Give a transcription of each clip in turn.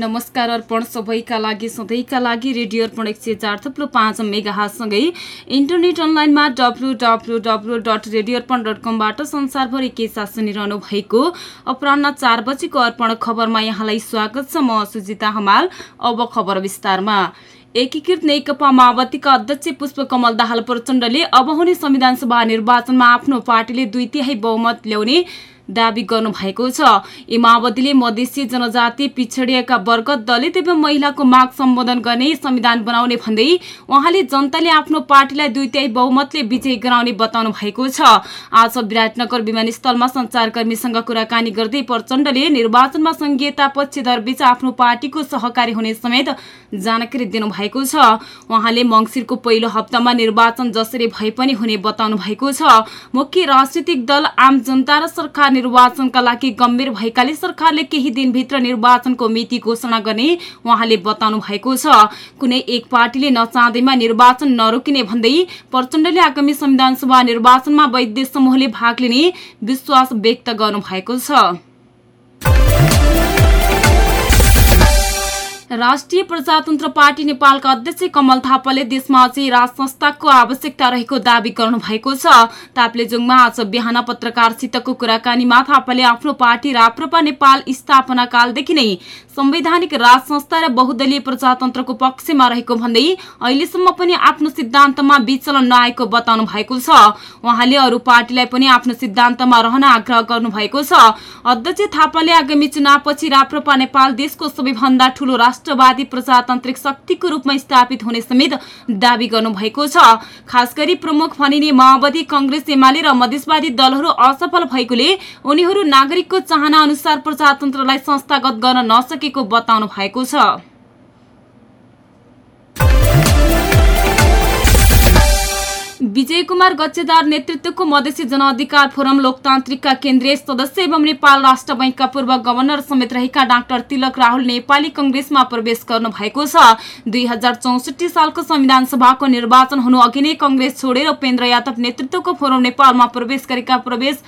नमस्कार अर्पण सबैका लागि सधैँका लागि रेडियो अर्पण एक सय चार थप्लो पाँच मेगाहासँगै इन्टरनेट अनलाइनमा W W W dot radio Arpan dot कमबाट संसारभरि के साथ सुनिरहनु भएको अपरान्न चार बजीको अर्पण खबरमा यहाँलाई स्वागत छ। म सुजिता हमाल अब खबर विस्तारमा। एकीकृत नेकपा माओवादीका अध्यक्ष पुष्पकमल दाहाल प्रचण्डले अब हुने संविधानसभा निर्वाचनमा आफ्नो पार्टीले दुई तिहाई बहुमत ल्याउने दावी गर्नुभएको छ। यी माओवादीले मधेसी जनजाति पिछडिएका वर्ग दलित एवं महिलाको माग सम्बोधन गर्ने संविधान बनाउने भन्दै उहाँले जनताले आफ्नो पार्टीलाई दुई तिहाई बहुमतले विजय गराउने बताउनु भएको छ। आज विराटनगर विमानस्थलमा संचारकर्मीसँग कुराकानी गर्दै प्रचण्डले निर्वाचनमा संघीयता पक्षधरबीच आफ्नो पार्टीको सहकारी हुने समेत जानकारी दिनुभएको छ। उहाँले मङ्सिरको पहिलो हप्तामा निर्वाचन जसरी भए पनि हुने बताउनु भएको छ। मुख्य राजनीतिक दल आम जनता र सरकार निर्वाचनका लागि गम्भीर भएकाले सरकारले केही दिनभित्र निर्वाचनको मिति घोषणा गर्ने उहाँले बताउनु भएको छ। कुनै एक पार्टीले नचाहँदैमा निर्वाचन नरोकिने भन्दै प्रचण्डले आगामी संविधान सभा निर्वाचनमा वैद्य समूहले भाग लिने विश्वास व्यक्त गर्नु भएको छ। राष्ट्रिय प्रजातन्त्र पार्टी नेपालका अध्यक्ष कमल थापाले देशमा अझै राज संस्थाको आवश्यकता रहेको दावी गर्नु भएको छ। ताप्लेजुङमा आज बिहान पत्रकारसितको कुराकानीमा थापाले आफ्नो पार्टी राप्रपा नेपाल स्थापना कालदेखि नै संवैधानिक राज संस्था र बहुदलीय प्रजातन्त्रको पक्षमा रहेको भन्दै अहिलेसम्म पनि आफ्नो सिद्धान्तमा विचलन नआएको बताउनु भएको छ। उहाँले अरू पार्टीलाई पनि आफ्नो सिद्धान्तमा रहन आग्रह गर्नु भएको छ। अध्यक्ष थापाले आगामी चुनावपछि राप्रपा नेपाल देशको सबैभन्दा ठूलो राष्ट्रवादी प्रजातान्त्रिक शक्तिको रूपमा स्थापित हुने समेत दावी गर्नु भएको छ। खास प्रमुख भनिने माओवादी कंग्रेस एमाले र मधेसवादी दलहरू असफल भएकोले उनीहरू नागरिकको चाहना अनुसार प्रजातन्त्रलाई संस्थागत गर्न नसकेको बताउनु भएको छ। विजय कुमार गच्छेदार नेतृत्वको मधेसी जनअधिकार फोरम लोकतान्त्रिकका केन्द्रीय सदस्य एवं नेपाल राष्ट्र बैङ्कका पूर्व गभर्नर समेत रहेका डाक्टर तिलक राहुल नेपाली कंग्रेसमा प्रवेश गर्नु भएको छ। दुई सालको संविधान सभाको निर्वाचन हुनु अघि नै कंग्रेस छोडेर उपेन्द्र यादव नेतृत्वको फोरम नेपालमा प्रवेश गरेका प्रवेश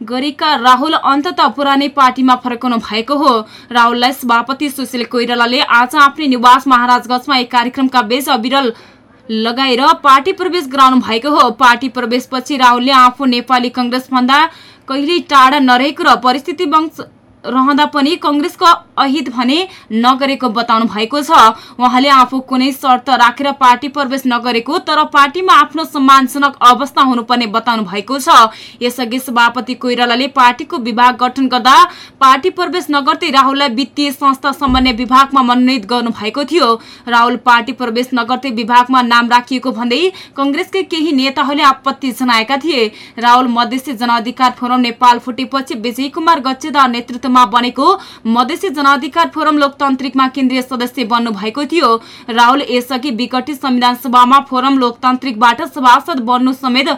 गरेका राहुल अन्तत पुरानै पार्टीमा फर्कनु भएको हो। राहुललाई सभापति सुशील कोइरालाले आज आफ्नै निवास महाराजगंजमा एक कार्यक्रमका बेच अविरल लगाएर पार्टी प्रवेश गराउनु भएको हो। पार्टी प्रवेशपछि राहुलले आफू नेपाली कंग्रेस भन्दा कहिल्यै टाढा नरहेको र परिस्थिति रहँदा पनि कङ्ग्रेसको अहित भने नगरेको बताउनु भएको छ। उहाँले आफू कुनै शर्त राखेर पार्टी प्रवेश नगरेको तर पार्टीमा आफ्नो सम्मानजनक अवस्था हुनुपर्ने बताउनु भएको छ। यसअघि सभापति कोइरालाले पार्टीको विभाग गठन गर्दा पार्टी प्रवेश नगर्दै राहुललाई वित्तीय संस्था समन्वय विभागमा मनोनित गर्नु भएको थियो। राहुल पार्टी प्रवेश नगर्दै विभागमा नाम राखिएको भन्दै कङ्ग्रेसकै केही नेताहरूले आपत्ति जनाएका थिए। राहुल मधेसी जनअधिकार फोरम नेपाल फुटेपछि विजय कुमार गच्छेदार नेतृत्वमा बनेको मधेसी जनअधिकार फोरम लोकतान्त्रिकमा केन्द्रीय सदस्य बन्नु भएको थियो। राहुल यसअघि विकटित संविधान सभामा फोरम लोकतान्त्रिकबाट सभासद बन्नु समेत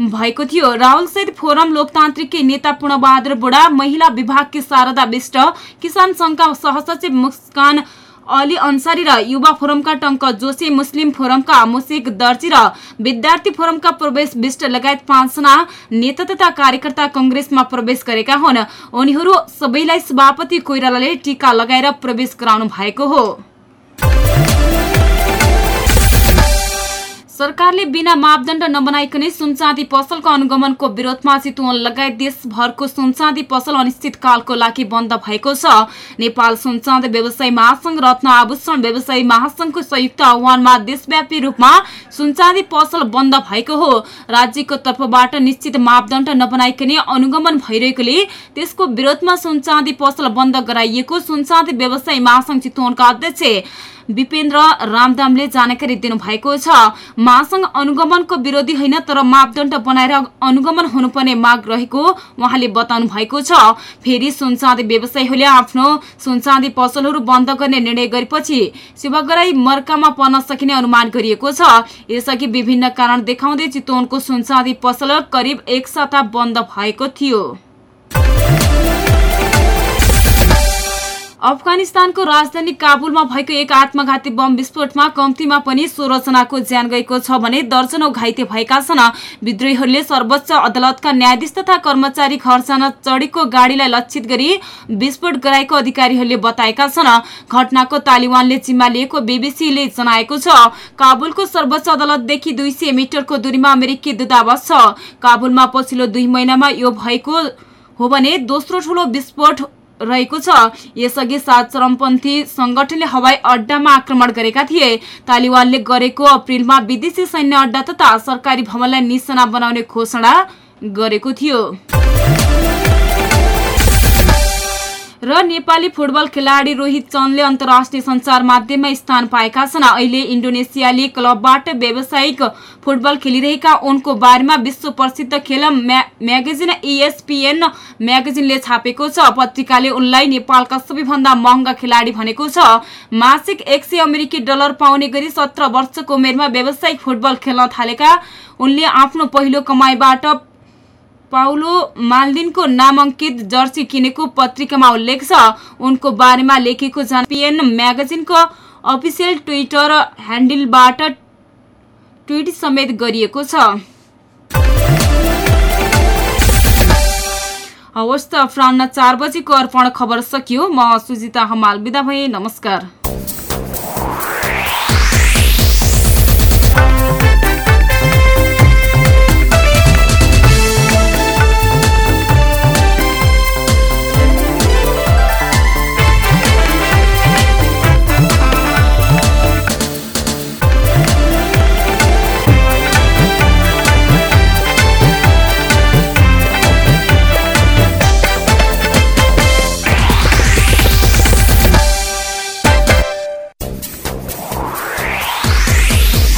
भएको थियो। राहुल सहित फोरम लोकतान्त्रिक नेता पूर्णबहादुर बुढा महिला विभागकी शारदा विष्ट किसान संघका सहसचिव मुस्कान अली अन्सारी र युवा फोरमका टङ्क जोशी मुस्लिम फोरमका मुसिक दर्जी र विद्यार्थी फोरमका प्रवेश विष्ट लगायत पाँचजना नेता तथा कार्यकर्ता कङ्ग्रेसमा प्रवेश गरेका हुन्। उनीहरू सबैलाई सभापति कोइरालाले टीका लगाएर प्रवेश गराउनु भएको हो। सरकारले बिना मापदण्ड नबनाइकनै सुनचाँदी पसलको अनुगमनको विरोधमा चितवन लगायत देशभरको सुनचाँदी पसल अनिश्चितकालको लागि बन्द भएको छ। नेपाल सुनचाँदी व्यवसायी महासंघ रत्न आभूषण व्यवसायी महासंघको संयुक्त आह्वानमा देशव्यापी रूपमा सुनचाँदी पसल बन्द भएको हो। राज्यको तर्फबाट निश्चित मापदण्ड नबनाइकनै अनुगमन भइरहेकोले त्यसको विरोधमा सुनचाँदी पसल बन्द गराइएको सुनचाँदी व्यवसायी महासंघ चितवनका अध्यक्ष विपेन्द्र रामदामले जानकारी दिनुभएको छ। महासंघ अनुगमनको विरोधी होइन तर मापदण्ड बनाएर अनुगमन हुनुपर्ने माग रहेको उहाँले बताउनु भएको छ। फेरि सुनचाँदी व्यवसायीहरूले आफ्नो सुनचाँदी पसलहरू बन्द गर्ने निर्णय गरेपछि सेवाग्राही मर्कामा पर्न सकिने अनुमान गरिएको छ। यसअघि विभिन्न कारण देखाउँदै चितवनको सुनचाँदी पसल करिब एक साता बन्द भएको थियो। अफगानिस्तानको राजधानी काबुलमा भएको एक आत्मघाती बम विस्फोटमा कम्तीमा पनि सोह्रजनाको ज्यान गएको छ भने दर्जनौ घाइते भएका छन्। विद्रोहीहरूले सर्वोच्च अदालतका न्यायाधीश तथा कर्मचारी घर जान चढेको गाडीलाई लक्षित गरी विस्फोट गराएको अधिकारीहरूले बताएका छन्। घटनाको तालिबानले जिम्मा लिएको बीबीसीले जनाएको छ काबुलको सर्वोच्च अदालतदेखि दुई मिटरको दूरीमा अमेरिकी दूतावास छ। काबुलमा पछिल्लो दुई महिनामा यो भएको हो भने दोस्रो ठूलो विस्फोट रहेको छ। यसअघि सात चरमपन्थी संगठनले हवाई अड्डामा आक्रमण गरेका थिए। तालिबानले गरेको अप्रेलमा विदेशी सैन्य अड्डा तथा सरकारी भवनलाई निशाना बनाउने घोषणा गरेको थियो। र नेपाली फुटबल खेलाडी रोहित चन्दले अन्तर्राष्ट्रिय सञ्चार माध्यममा स्थान पाएका छन्। अहिले इन्डोनेसियाली क्लबबाट व्यावसायिक फुटबल खेलिरहेका उनको बारेमा विश्व प्रसिद्ध खेल म्यागजिन इएसपिएन म्यागजिनले छापेको छ। पत्रिकाले उनलाई नेपालका सबैभन्दा महँगा खेलाडी भनेको छ। मासिक एक अमेरिकी डलर पाउने गरी सत्र वर्षको उमेरमा व्यावसायिक फुटबल खेल्न थालेका उनले आफ्नो पहिलो कमाईबाट पाउलो मालदिनको नामाङ्कित जर्सी किनेको पत्रिकामा उल्लेख छ। उनको बारेमा लेखेको पिएन म्यागजिनको अफिसियल ट्विटर ह्यान्डलबाट ट्विट समेत गरिएको छ। हवस् त अपरान्न चार बजीको अर्पण खबर सकियो। म सुजिता हमाल बिदा भए नमस्कार।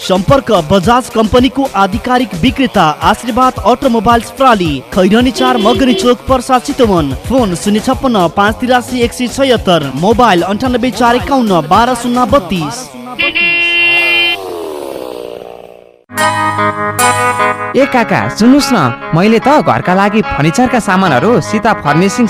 सम्पर्क बजाज कम्पनीको आधिकारिक विक्रेता आशीर्वाद अटोमोबाइल्स प्रणाली खैरनी चार मगरी चोक पर्सा चितवन। फोन शून्य छप्पन्न पाँच तिरासी एक सय छयत्तर। मोबाइल अन्ठानब्बे चार एकाउन्न बाह्र शून्य बत्तिस। ए काका सुन्नुहोस् न। मैले त घरका लागि फर्निचरका सामानहरू सीता फर्निसिङ